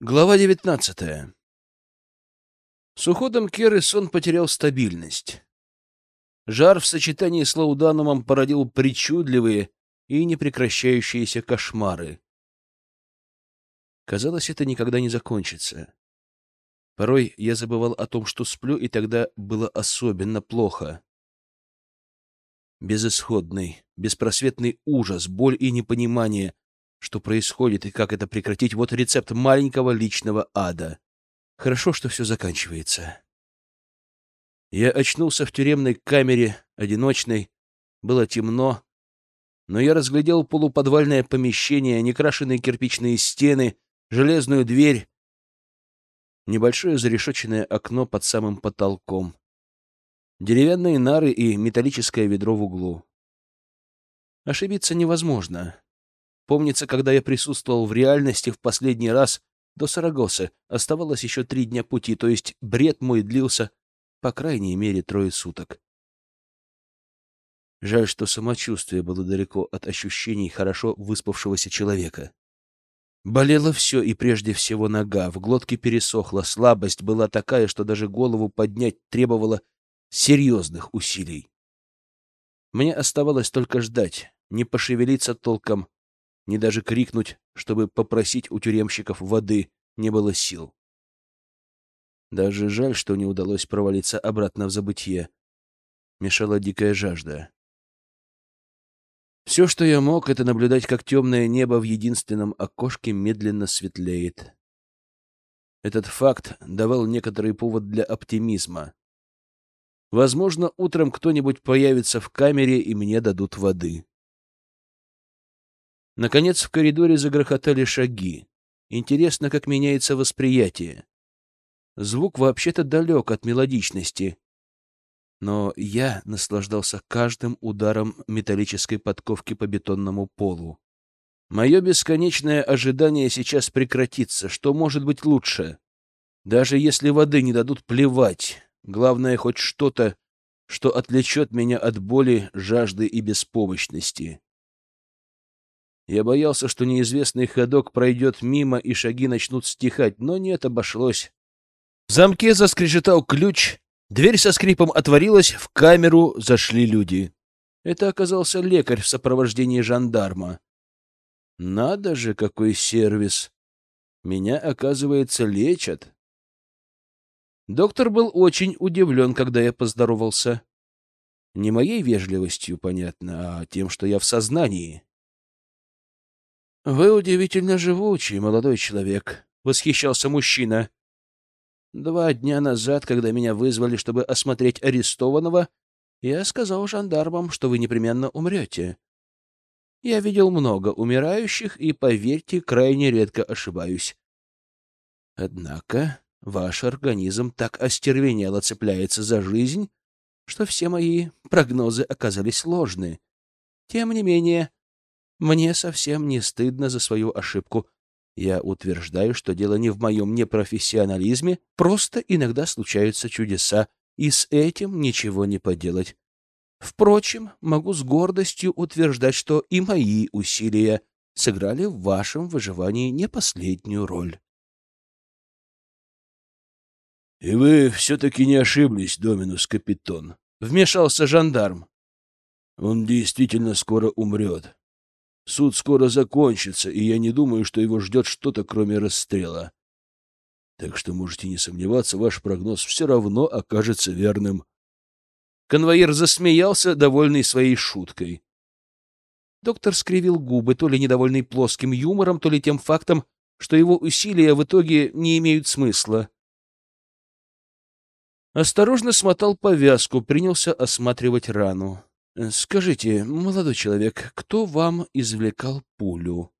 Глава девятнадцатая. С уходом Керы сон потерял стабильность. Жар в сочетании с лауданумом породил причудливые и непрекращающиеся кошмары. Казалось, это никогда не закончится. Порой я забывал о том, что сплю, и тогда было особенно плохо. Безысходный, беспросветный ужас, боль и непонимание — что происходит и как это прекратить. Вот рецепт маленького личного ада. Хорошо, что все заканчивается. Я очнулся в тюремной камере, одиночной. Было темно, но я разглядел полуподвальное помещение, некрашенные кирпичные стены, железную дверь, небольшое зарешоченное окно под самым потолком, деревянные нары и металлическое ведро в углу. Ошибиться невозможно. Помнится, когда я присутствовал в реальности в последний раз до Сарагосы, оставалось еще три дня пути, то есть бред мой длился по крайней мере трое суток. Жаль, что самочувствие было далеко от ощущений хорошо выспавшегося человека. Болело все, и прежде всего нога, в глотке пересохла, слабость была такая, что даже голову поднять требовало серьезных усилий. Мне оставалось только ждать, не пошевелиться толком, ни даже крикнуть, чтобы попросить у тюремщиков воды, не было сил. Даже жаль, что не удалось провалиться обратно в забытье. Мешала дикая жажда. Все, что я мог, это наблюдать, как темное небо в единственном окошке медленно светлеет. Этот факт давал некоторый повод для оптимизма. Возможно, утром кто-нибудь появится в камере, и мне дадут воды. Наконец в коридоре загрохотали шаги. Интересно, как меняется восприятие. Звук вообще-то далек от мелодичности. Но я наслаждался каждым ударом металлической подковки по бетонному полу. Мое бесконечное ожидание сейчас прекратится. Что может быть лучше? Даже если воды не дадут плевать. Главное, хоть что-то, что отвлечет меня от боли, жажды и беспомощности. Я боялся, что неизвестный ходок пройдет мимо и шаги начнут стихать, но нет, обошлось. В замке заскрежетал ключ, дверь со скрипом отворилась, в камеру зашли люди. Это оказался лекарь в сопровождении жандарма. Надо же, какой сервис! Меня, оказывается, лечат. Доктор был очень удивлен, когда я поздоровался. Не моей вежливостью, понятно, а тем, что я в сознании. «Вы удивительно живучий, молодой человек», — восхищался мужчина. «Два дня назад, когда меня вызвали, чтобы осмотреть арестованного, я сказал жандармам, что вы непременно умрете. Я видел много умирающих и, поверьте, крайне редко ошибаюсь. Однако ваш организм так остервенело цепляется за жизнь, что все мои прогнозы оказались ложны. Тем не менее, мне совсем не стыдно за свою ошибку. Я утверждаю, что дело не в моем непрофессионализме, просто иногда случаются чудеса, и с этим ничего не поделать. Впрочем, могу с гордостью утверждать, что и мои усилия сыграли в вашем выживании не последнюю роль. — И вы все-таки не ошиблись, Доминус Капитон, — вмешался жандарм. — Он действительно скоро умрет. Суд скоро закончится, и я не думаю, что его ждет что-то, кроме расстрела. Так что можете не сомневаться, ваш прогноз все равно окажется верным. Конвоир засмеялся, довольный своей шуткой. Доктор скривил губы, то ли недовольный плоским юмором, то ли тем фактом, что его усилия в итоге не имеют смысла. Осторожно смотал повязку, принялся осматривать рану. Скажите, молодой человек, кто вам извлекал пулю?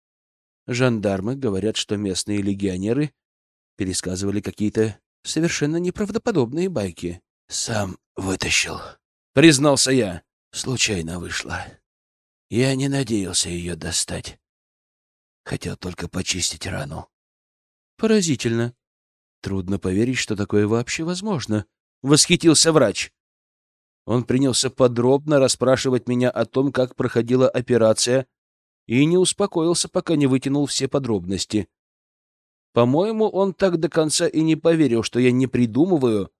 Жандармы говорят, что местные легионеры пересказывали какие-то совершенно неправдоподобные байки. Сам вытащил, признался я. Случайно вышло. Я не надеялся ее достать. Хотел только почистить рану. Поразительно. Трудно поверить, что такое вообще возможно. Восхитился врач. Он принялся подробно расспрашивать меня о том, как проходила операция, и не успокоился, пока не вытянул все подробности. По-моему, он так до конца и не поверил, что я не придумываю,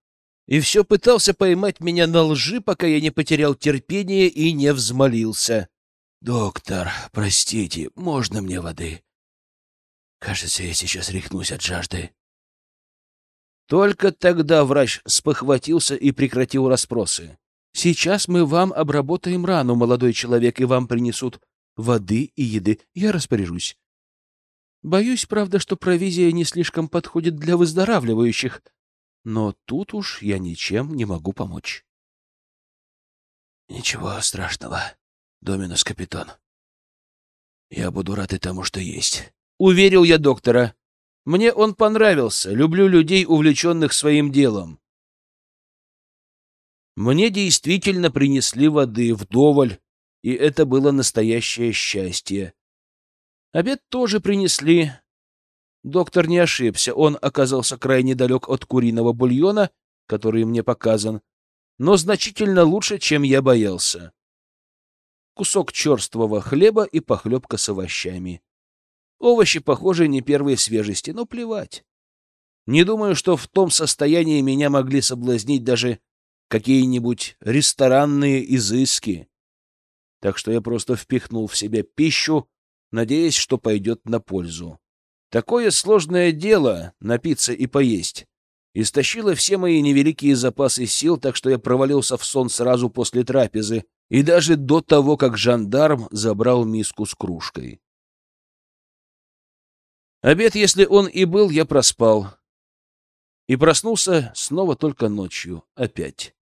и все пытался поймать меня на лжи, пока я не потерял терпение и не взмолился. «Доктор, простите, можно мне воды? Кажется, я сейчас рехнусь от жажды». Только тогда врач спохватился и прекратил расспросы. «Сейчас мы вам обработаем рану, молодой человек, и вам принесут воды и еды. Я распоряжусь. Боюсь, правда, что провизия не слишком подходит для выздоравливающих, но тут уж я ничем не могу помочь». «Ничего страшного, Доминус Капитон. Я буду рад и тому, что есть», — уверил я доктора. Мне он понравился. Люблю людей, увлеченных своим делом. Мне действительно принесли воды вдоволь, и это было настоящее счастье. Обед тоже принесли. Доктор не ошибся, он оказался крайне далек от куриного бульона, который мне показан, но значительно лучше, чем я боялся. Кусок черствого хлеба и похлебка с овощами. Овощи, похоже, не первой свежести, но плевать. Не думаю, что в том состоянии меня могли соблазнить даже какие-нибудь ресторанные изыски. Так что я просто впихнул в себя пищу, надеясь, что пойдет на пользу. Такое сложное дело — напиться и поесть. Истощило все мои невеликие запасы сил, так что я провалился в сон сразу после трапезы и даже до того, как жандарм забрал миску с кружкой. Обед, если он и был, я проспал. И проснулся снова только ночью, опять.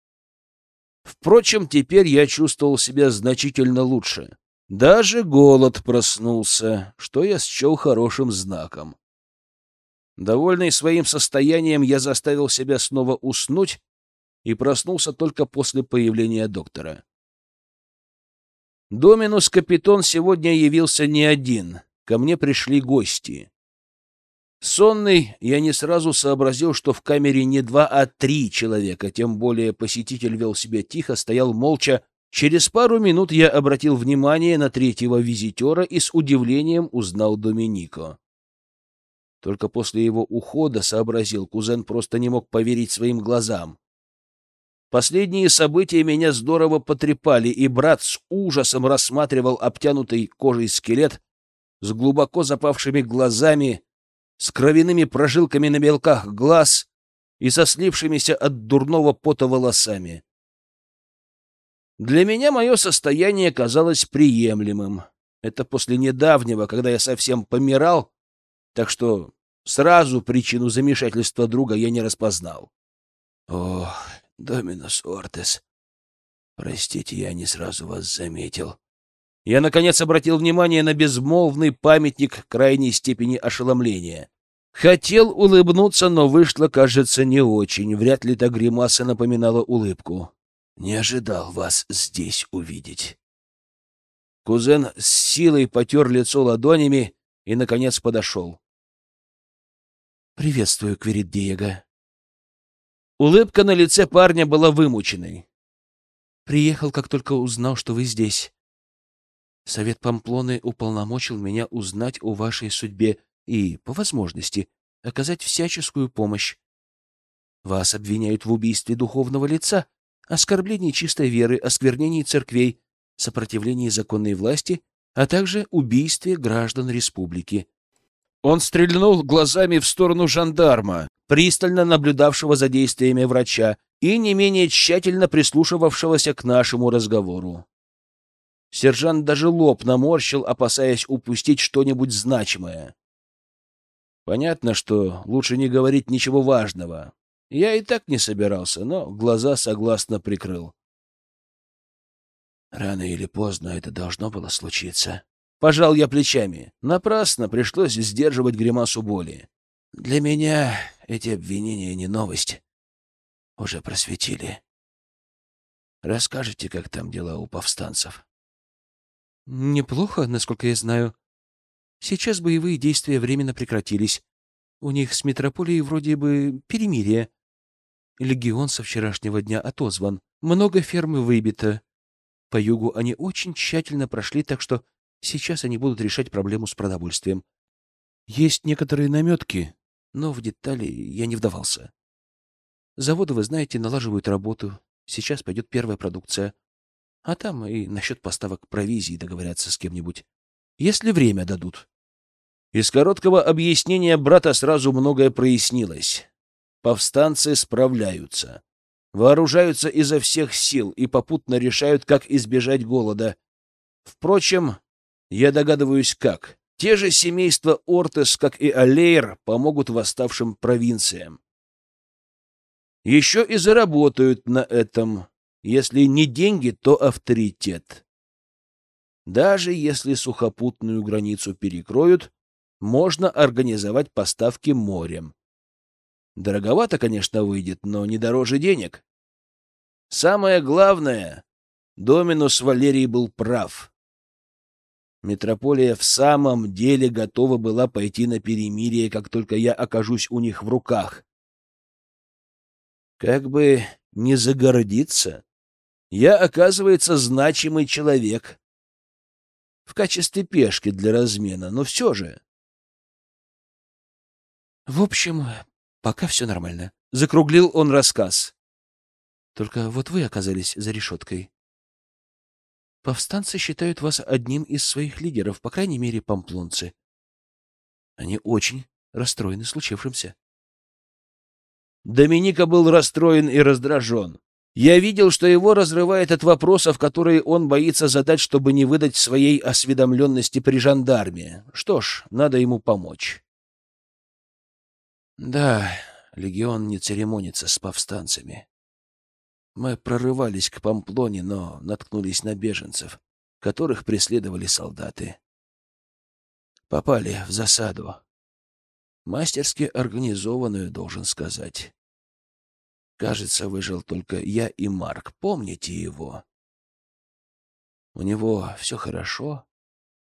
Впрочем, теперь я чувствовал себя значительно лучше. Даже голод проснулся, что я счел хорошим знаком. Довольный своим состоянием, я заставил себя снова уснуть и проснулся только после появления доктора. Доминус Капитон сегодня явился не один. Ко мне пришли гости. Сонный, я не сразу сообразил, что в камере не два, а три человека, тем более посетитель вел себя тихо, стоял молча. Через пару минут я обратил внимание на третьего визитера и с удивлением узнал Доминико. Только после его ухода сообразил, кузен просто не мог поверить своим глазам. Последние события меня здорово потрепали, и брат с ужасом рассматривал обтянутый кожей скелет с глубоко запавшими глазами, с кровяными прожилками на белках глаз и со слившимися от дурного пота волосами. Для меня мое состояние казалось приемлемым. Это после недавнего, когда я совсем помирал, так что сразу причину замешательства друга я не распознал. О, Доминус Ортес, простите, я не сразу вас заметил. Я, наконец, обратил внимание на безмолвный памятник крайней степени ошеломления. Хотел улыбнуться, но вышло, кажется, не очень. Вряд ли та гримаса напоминала улыбку. Не ожидал вас здесь увидеть. Кузен с силой потер лицо ладонями и, наконец, подошел. «Приветствую, Квирит Диего». Улыбка на лице парня была вымученной. «Приехал, как только узнал, что вы здесь. Совет Памплоны уполномочил меня узнать о вашей судьбе и, по возможности, оказать всяческую помощь. Вас обвиняют в убийстве духовного лица, оскорблении чистой веры, осквернении церквей, сопротивлении законной власти, а также убийстве граждан республики. Он стрельнул глазами в сторону жандарма, пристально наблюдавшего за действиями врача и не менее тщательно прислушивавшегося к нашему разговору. Сержант даже лоб наморщил, опасаясь упустить что-нибудь значимое. Понятно, что лучше не говорить ничего важного. Я и так не собирался, но глаза согласно прикрыл. Рано или поздно это должно было случиться. Пожал я плечами. Напрасно пришлось сдерживать гримасу боли. Для меня эти обвинения не новость. Уже просветили. Расскажите, как там дела у повстанцев? Неплохо, насколько я знаю. Сейчас боевые действия временно прекратились. У них с метрополией вроде бы перемирие. Легион со вчерашнего дня отозван. Много фермы выбито. По югу они очень тщательно прошли, так что сейчас они будут решать проблему с продовольствием. Есть некоторые наметки, но в детали я не вдавался. Заводы, вы знаете, налаживают работу. Сейчас пойдет первая продукция. А там и насчет поставок провизии договорятся с кем-нибудь. Если время дадут. Из короткого объяснения брата сразу многое прояснилось. Повстанцы справляются. Вооружаются изо всех сил и попутно решают, как избежать голода. Впрочем, я догадываюсь, как. Те же семейства Ортес, как и Алейр, помогут восставшим провинциям. Еще и заработают на этом. Если не деньги, то авторитет. Даже если сухопутную границу перекроют, можно организовать поставки морем. Дороговато, конечно, выйдет, но не дороже денег. Самое главное, Доминус Валерий был прав. Метрополия в самом деле готова была пойти на перемирие, как только я окажусь у них в руках. Как бы не загордиться, я, оказывается, значимый человек. В качестве пешки для размена, но все же. В общем, пока все нормально. Закруглил он рассказ. Только вот вы оказались за решеткой. Повстанцы считают вас одним из своих лидеров, по крайней мере, памплонцы. Они очень расстроены случившимся. Доминика был расстроен и раздражен. Я видел, что его разрывает от вопросов, которые он боится задать, чтобы не выдать своей осведомленности при жандарме. Что ж, надо ему помочь. Да, легион не церемонится с повстанцами. Мы прорывались к Памплоне, но наткнулись на беженцев, которых преследовали солдаты. Попали в засаду. Мастерски организованную, должен сказать. Кажется, выжил только я и Марк. Помните его? У него все хорошо.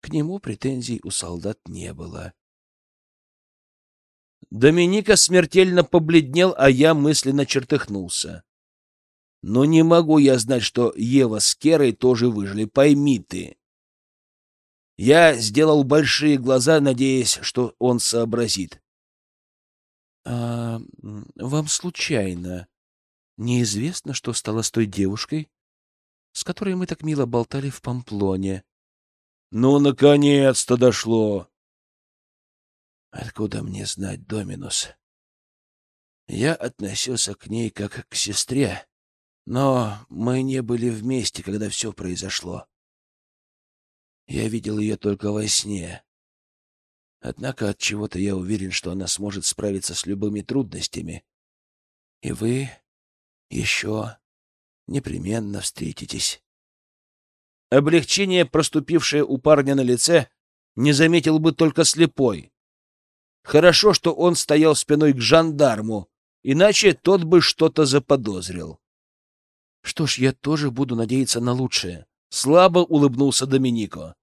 К нему претензий у солдат не было. Доминика смертельно побледнел, а я мысленно чертыхнулся. Но не могу я знать, что Ева с Керой тоже выжили, пойми ты. Я сделал большие глаза, надеясь, что он сообразит. — А вам случайно неизвестно, что стало с той девушкой, с которой мы так мило болтали в Памплоне? — Ну, наконец-то дошло! — Откуда мне знать, Доминус? Я относился к ней как к сестре. Но мы не были вместе, когда все произошло. Я видел ее только во сне. Однако от чего-то я уверен, что она сможет справиться с любыми трудностями. И вы еще непременно встретитесь. Облегчение, проступившее у парня на лице, не заметил бы только слепой. Хорошо, что он стоял спиной к жандарму, иначе тот бы что-то заподозрил. Что ж, я тоже буду надеяться на лучшее. Слабо улыбнулся Доминико.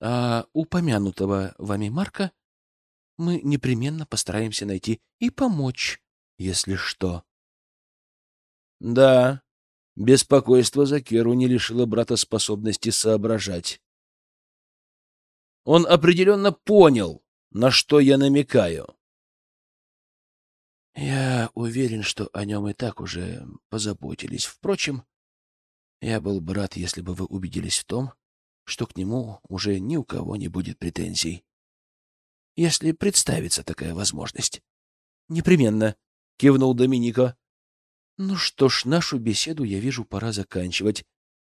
А упомянутого вами Марка мы непременно постараемся найти и помочь, если что. Да, беспокойство за Керу не лишило брата способности соображать. Он определенно понял, на что я намекаю. Я уверен, что о нем и так уже позаботились. Впрочем, я был бы рад, если бы вы убедились в том, что к нему уже ни у кого не будет претензий. Если представится такая возможность. Непременно, кивнул Доминика. Ну что ж, нашу беседу, я вижу, пора заканчивать.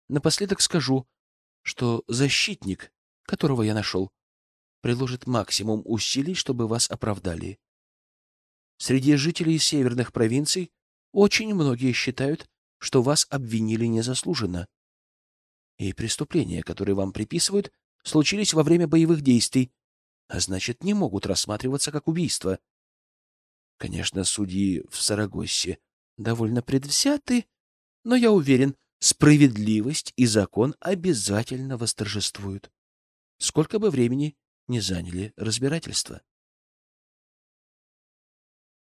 Напоследок скажу, что защитник, которого я нашел, приложит максимум усилий, чтобы вас оправдали. Среди жителей северных провинций очень многие считают, что вас обвинили незаслуженно. И преступления, которые вам приписывают, случились во время боевых действий, а значит, не могут рассматриваться как убийство. Конечно, судьи в Сарагоссе довольно предвзяты, но я уверен, справедливость и закон обязательно восторжествуют. Сколько бы времени не заняли разбирательства.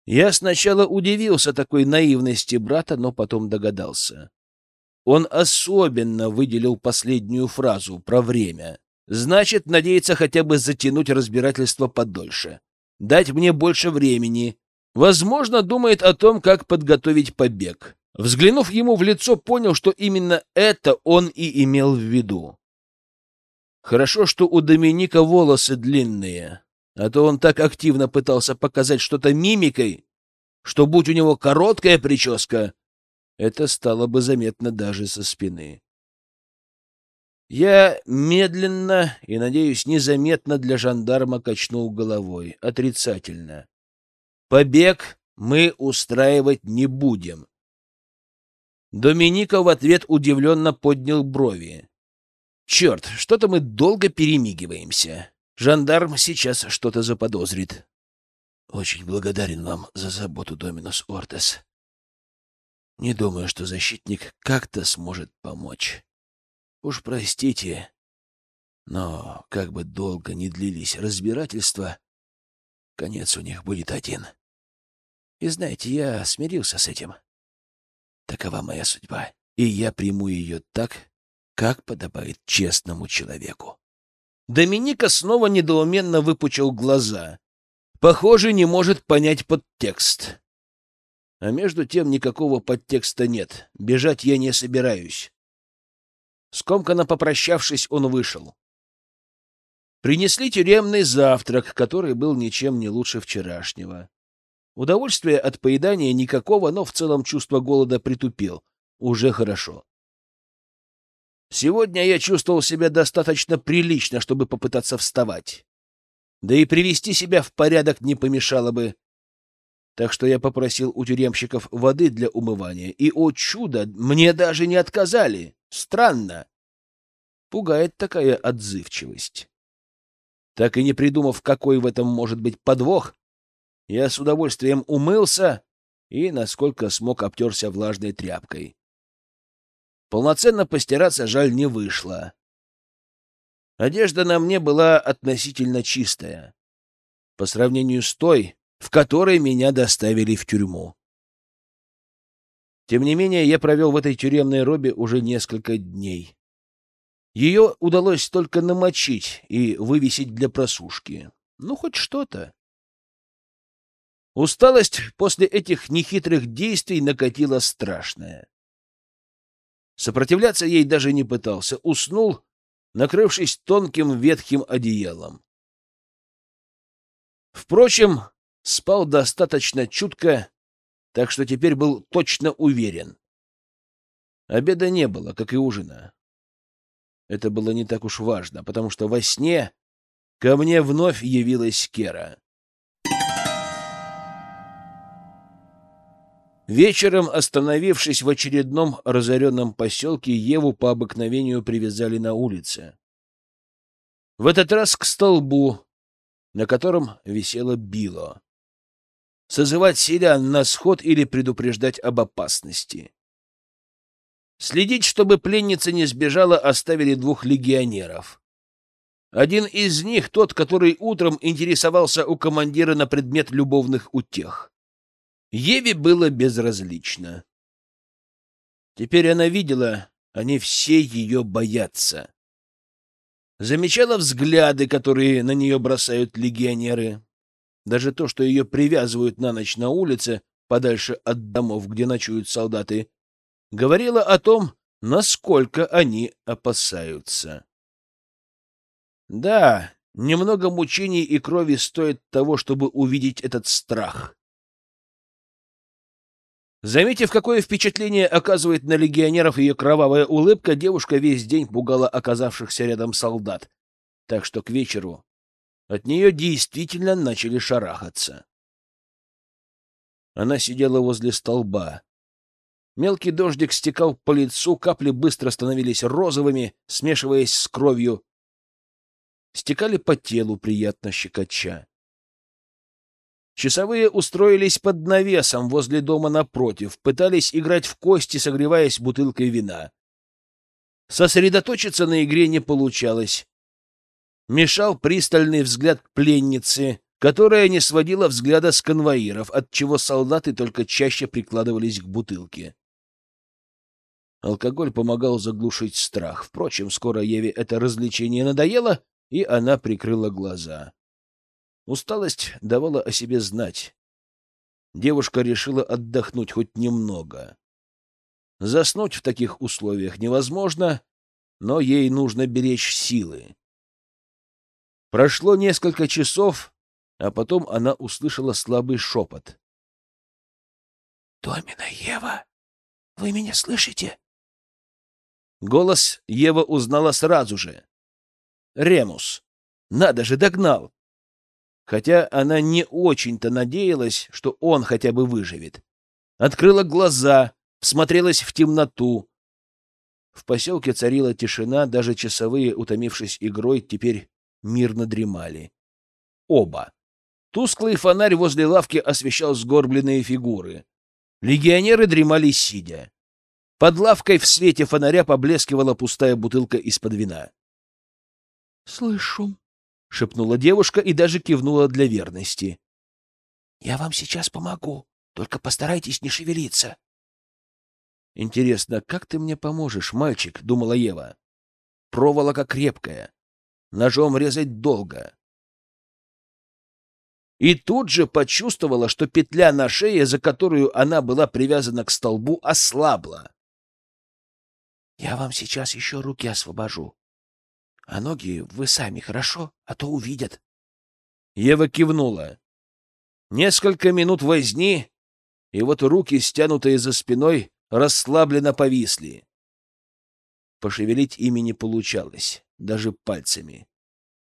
Я сначала удивился такой наивности брата, но потом догадался. Он особенно выделил последнюю фразу про время. Значит, надеется хотя бы затянуть разбирательство подольше. дать мне больше времени. Возможно, думает о том, как подготовить побег. Взглянув ему в лицо, понял, что именно это он и имел в виду. Хорошо, что у Доминика волосы длинные, а то он так активно пытался показать что-то мимикой, что, будь у него короткая прическа, это стало бы заметно даже со спины. Я медленно и, надеюсь, незаметно для жандарма качнул головой, отрицательно. Побег мы устраивать не будем. Доминика в ответ удивленно поднял брови. Черт, что-то мы долго перемигиваемся. Жандарм сейчас что-то заподозрит. Очень благодарен вам за заботу, Доминус Ортес. Не думаю, что защитник как-то сможет помочь. Уж простите, но как бы долго не длились разбирательства, конец у них будет один. И знаете, я смирился с этим. Такова моя судьба, и я приму ее так, как подобает честному человеку. Доминика снова недоуменно выпучил глаза. Похоже, не может понять подтекст. А между тем никакого подтекста нет. Бежать я не собираюсь. Скомканно попрощавшись, он вышел. Принесли тюремный завтрак, который был ничем не лучше вчерашнего. Удовольствия от поедания никакого, но в целом чувство голода притупил. Уже хорошо. Сегодня я чувствовал себя достаточно прилично, чтобы попытаться вставать. Да и привести себя в порядок не помешало бы. Так что я попросил у тюремщиков воды для умывания, и, о чудо, мне даже не отказали. Странно. Пугает такая отзывчивость. Так и не придумав, какой в этом может быть подвох, я с удовольствием умылся и, насколько смог, обтерся влажной тряпкой. Полноценно постираться, жаль, не вышло. Одежда на мне была относительно чистая, по сравнению с той, в которой меня доставили в тюрьму. Тем не менее, я провел в этой тюремной робе уже несколько дней. Ее удалось только намочить и вывесить для просушки. Ну, хоть что-то. Усталость после этих нехитрых действий накатила страшная. Сопротивляться ей даже не пытался. Уснул, накрывшись тонким ветхим одеялом. Впрочем, спал достаточно чутко, так что теперь был точно уверен. Обеда не было, как и ужина. Это было не так уж важно, потому что во сне ко мне вновь явилась Кера. Вечером, остановившись в очередном разоренном поселке, Еву по обыкновению привязали на улице. В этот раз к столбу, на котором висело било созывать селян на сход или предупреждать об опасности. Следить, чтобы пленница не сбежала, оставили двух легионеров. Один из них, тот, который утром интересовался у командира на предмет любовных утех. Еве было безразлично. Теперь она видела, они все ее боятся. Замечала взгляды, которые на нее бросают легионеры. Даже то, что ее привязывают на ночь на улице, подальше от домов, где ночуют солдаты, говорило о том, насколько они опасаются. Да, немного мучений и крови стоит того, чтобы увидеть этот страх. Заметив, какое впечатление оказывает на легионеров ее кровавая улыбка, девушка весь день пугала оказавшихся рядом солдат. Так что к вечеру от нее действительно начали шарахаться. Она сидела возле столба. Мелкий дождик стекал по лицу, капли быстро становились розовыми, смешиваясь с кровью. Стекали по телу, приятно щекоча. Часовые устроились под навесом возле дома напротив, пытались играть в кости, согреваясь бутылкой вина. Сосредоточиться на игре не получалось мешал пристальный взгляд пленницы, которая не сводила взгляда с конвоиров, отчего солдаты только чаще прикладывались к бутылке. Алкоголь помогал заглушить страх. Впрочем, скоро Еве это развлечение надоело, и она прикрыла глаза. Усталость давала о себе знать. Девушка решила отдохнуть хоть немного. Заснуть в таких условиях невозможно, но ей нужно беречь силы. Прошло несколько часов, а потом она услышала слабый шепот. «Домина Ева, вы меня слышите?» Голос Ева узнала сразу же. Ремус. Надо же, догнал. Хотя она не очень-то надеялась, что он хотя бы выживет. Открыла глаза, всмотрелась в темноту. В поселке царила тишина, даже часовые, утомившись игрой, теперь мирно дремали. Оба. Тусклый фонарь возле лавки освещал сгорбленные фигуры. Легионеры дремали сидя. Под лавкой в свете фонаря поблескивала пустая бутылка из-под вина. — Слышу, — шепнула девушка и даже кивнула для верности. — Я вам сейчас помогу, только постарайтесь не шевелиться. — Интересно, как ты мне поможешь, мальчик? — думала Ева. — Проволока крепкая. Ножом резать долго. И тут же почувствовала, что петля на шее, за которую она была привязана к столбу, ослабла. Я вам сейчас еще руки освобожу. А ноги вы сами, хорошо? А то увидят. Ева кивнула. Несколько минут возни, и вот руки, стянутые за спиной, расслабленно повисли. Пошевелить ими не получалось, даже пальцами.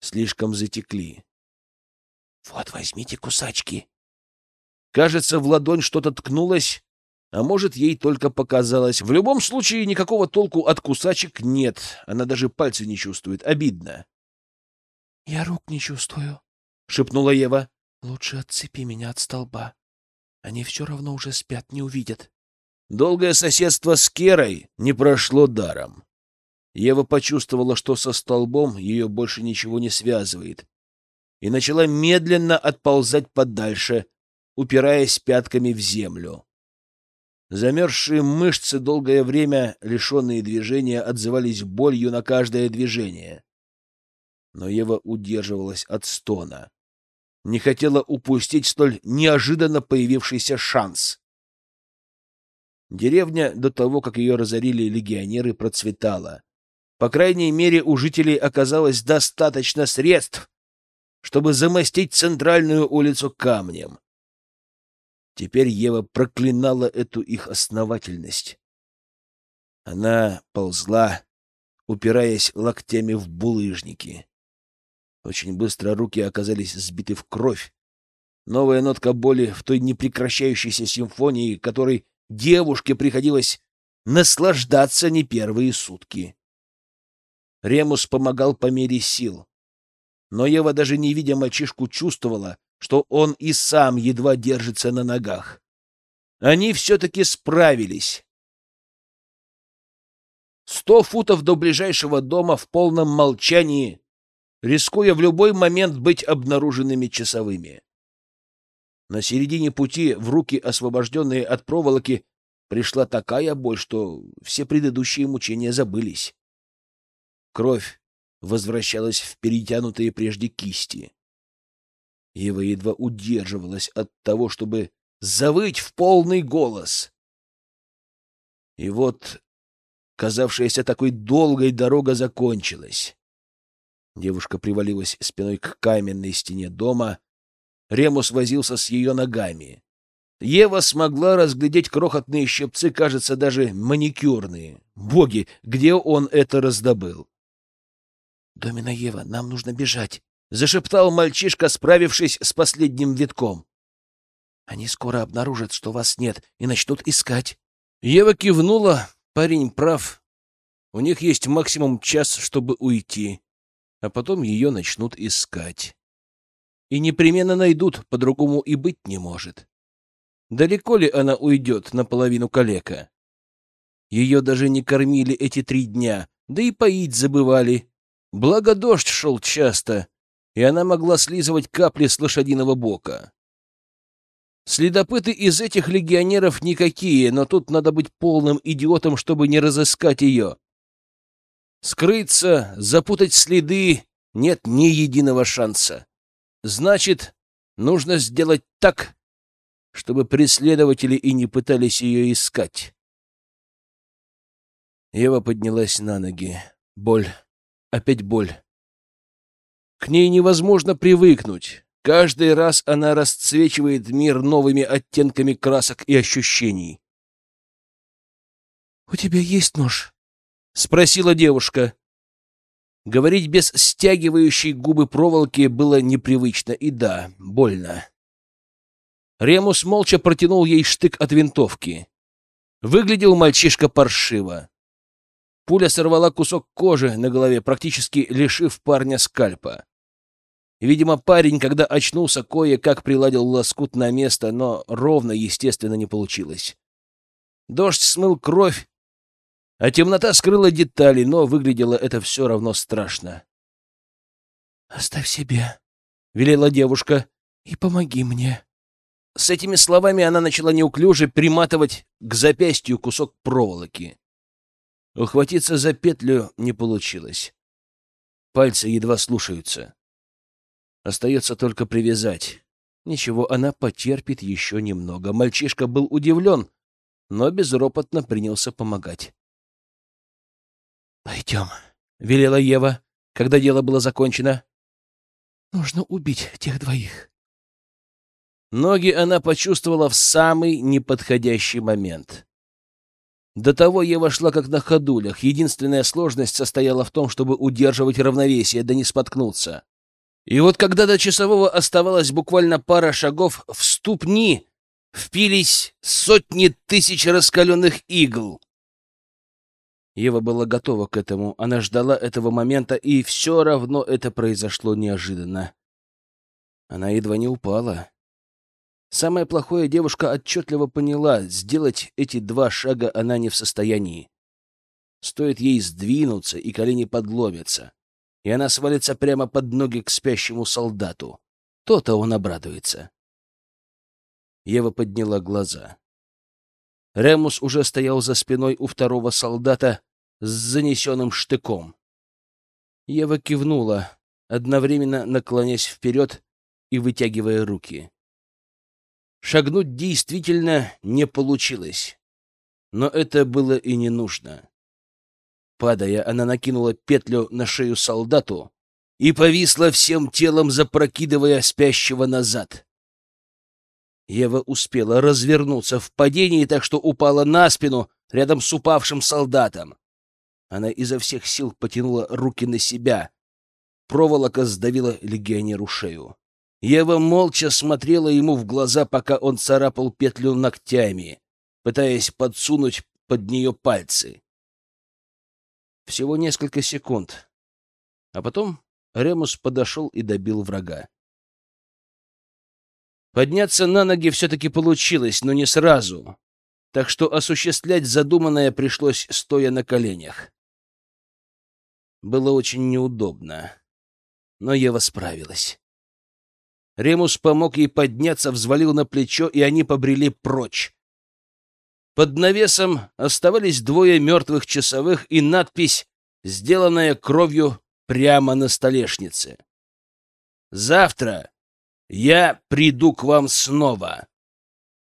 Слишком затекли. Вот возьмите кусачки. Кажется, в ладонь что-то ткнулось, а может, ей только показалось. В любом случае, никакого толку от кусачек нет. Она даже пальцы не чувствует. Обидно. — Я рук не чувствую, — шепнула Ева. — Лучше отцепи меня от столба. Они все равно уже спят, не увидят. Долгое соседство с Керой не прошло даром. Ева почувствовала, что со столбом ее больше ничего не связывает, и начала медленно отползать подальше, упираясь пятками в землю. Замерзшие мышцы, долгое время лишенные движения, отзывались болью на каждое движение. Но Ева удерживалась от стона. Не хотела упустить столь неожиданно появившийся шанс. Деревня до того, как ее разорили легионеры, процветала. По крайней мере, у жителей оказалось достаточно средств, чтобы замостить центральную улицу камнем. Теперь Ева проклинала эту их основательность. Она ползла, упираясь локтями в булыжники. Очень быстро руки оказались сбиты в кровь. Новая нотка боли в той непрекращающейся симфонии, которой девушке приходилось наслаждаться не первые сутки. Ремус помогал по мере сил. Но Ева, даже не видя мальчишку, чувствовала, что он и сам едва держится на ногах. Они все-таки справились. Сто футов до ближайшего дома в полном молчании, рискуя в любой момент быть обнаруженными часовыми. На середине пути в руки, освобожденные от проволоки, пришла такая боль, что все предыдущие мучения забылись. Кровь возвращалась в перетянутые прежде кисти. Ева едва удерживалась от того, чтобы завыть в полный голос. И вот казавшаяся такой долгой дорога закончилась. Девушка привалилась спиной к каменной стене дома. Ремус возился с ее ногами. Ева смогла разглядеть крохотные щипцы, кажется, даже маникюрные. Боги, где он это раздобыл? — Домина Ева, нам нужно бежать. — зашептал мальчишка, справившись с последним витком. «Они скоро обнаружат, что вас нет, и начнут искать». Ева кивнула. Парень прав. У них есть максимум час, чтобы уйти, а потом ее начнут искать. И непременно найдут, по-другому и быть не может. Далеко ли она уйдет наполовину калека? Ее даже не кормили эти три дня, да и поить забывали. Благо дождь шел часто, и она могла слизывать капли с лошадиного бока. Следопыты из этих легионеров никакие, но тут надо быть полным идиотом, чтобы не разыскать ее. Скрыться, запутать следы — нет ни единого шанса. Значит, нужно сделать так, чтобы преследователи и не пытались ее искать. Ева поднялась на ноги. Боль. Опять боль. К ней невозможно привыкнуть. Каждый раз она расцвечивает мир новыми оттенками красок и ощущений. — У тебя есть нож? — спросила девушка. Говорить без стягивающей губы проволоки было непривычно и, да, больно. Ремус молча протянул ей штык от винтовки. Выглядел мальчишка паршиво. Пуля сорвала кусок кожи на голове, практически лишив парня скальпа. Видимо, парень, когда очнулся, кое-как приладил лоскут на место, но ровно, естественно, не получилось. Дождь смыл кровь, а темнота скрыла детали, но выглядело это все равно страшно. — Оставь себе, — велела девушка, — и помоги мне. С этими словами она начала неуклюже приматывать к запястью кусок проволоки. Ухватиться за петлю не получилось. Пальцы едва слушаются. Остается только привязать. Ничего, она потерпит еще немного. Мальчишка был удивлен, но безропотно принялся помогать. «Пойдем», — велела Ева, когда дело было закончено. «Нужно убить тех двоих». Ноги она почувствовала в самый неподходящий момент. До того Ева шла как на ходулях. Единственная сложность состояла в том, чтобы удерживать равновесие, да не споткнуться. И вот когда до часового оставалось буквально пара шагов, в ступни впились сотни тысяч раскаленных игл. Ева была готова к этому, она ждала этого момента, и все равно это произошло неожиданно. Она едва не упала. Самое плохое девушка отчетливо поняла, сделать эти два шага она не в состоянии. Стоит ей сдвинуться, и колени подломятся, и она свалится прямо под ноги к спящему солдату. То-то он обрадуется. Ева подняла глаза. Ремус уже стоял за спиной у второго солдата с занесенным штыком. Ева кивнула, одновременно наклонясь вперед и вытягивая руки. Шагнуть действительно не получилось, но это было и не нужно. Падая, она накинула петлю на шею солдату и повисла всем телом, запрокидывая спящего назад. Ева успела развернуться в падении, так что упала на спину рядом с упавшим солдатом. Она изо всех сил потянула руки на себя. Проволока сдавила легионеру шею. Ева молча смотрела ему в глаза, пока он царапал петлю ногтями, пытаясь подсунуть под нее пальцы. Всего несколько секунд. А потом Ремус подошел и добил врага. Подняться на ноги все-таки получилось, но не сразу, так что осуществлять задуманное пришлось, стоя на коленях. Было очень неудобно, но Ева справилась. Ремус помог ей подняться, взвалил на плечо, и они побрели прочь. Под навесом оставались двое мертвых часовых и надпись, сделанная кровью прямо на столешнице. «Завтра я приду к вам снова».